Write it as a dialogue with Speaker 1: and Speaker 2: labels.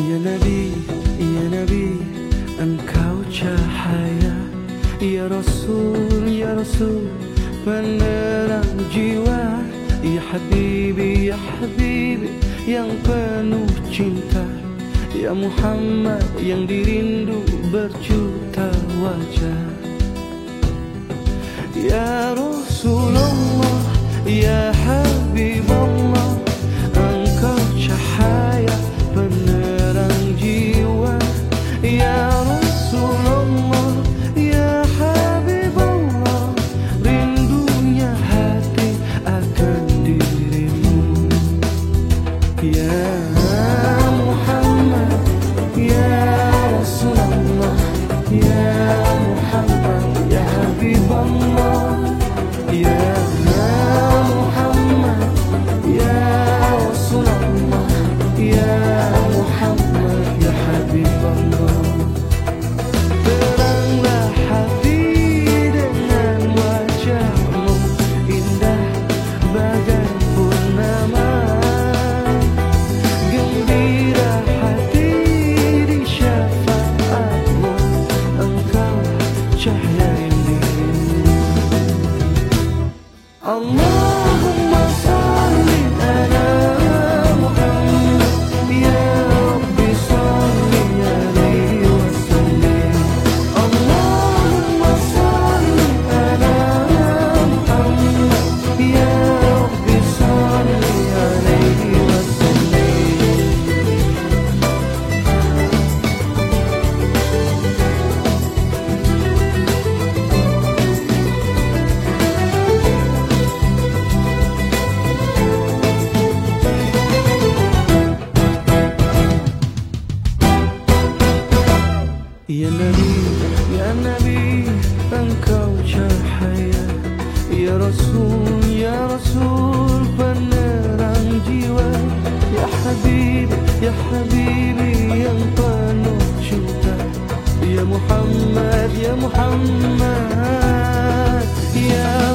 Speaker 1: Ya Nabi, Ya Nabi, engkau cahaya. Ya Rasul, Ya Rasul, penerang jiwa. Ya Habibi, Ya Habibi, yang penuh cinta. Ya Muhammad yang dirindu berjuta wajah. Ya Rasulullah, Ya Allahumma salli Ya Nabi, Ya Nabi, engkau cahaya Ya Rasul, Ya Rasul, penerang jiwa Ya Habib, Ya Habibi, yang penuh cinta Ya Muhammad, Ya Muhammad Ya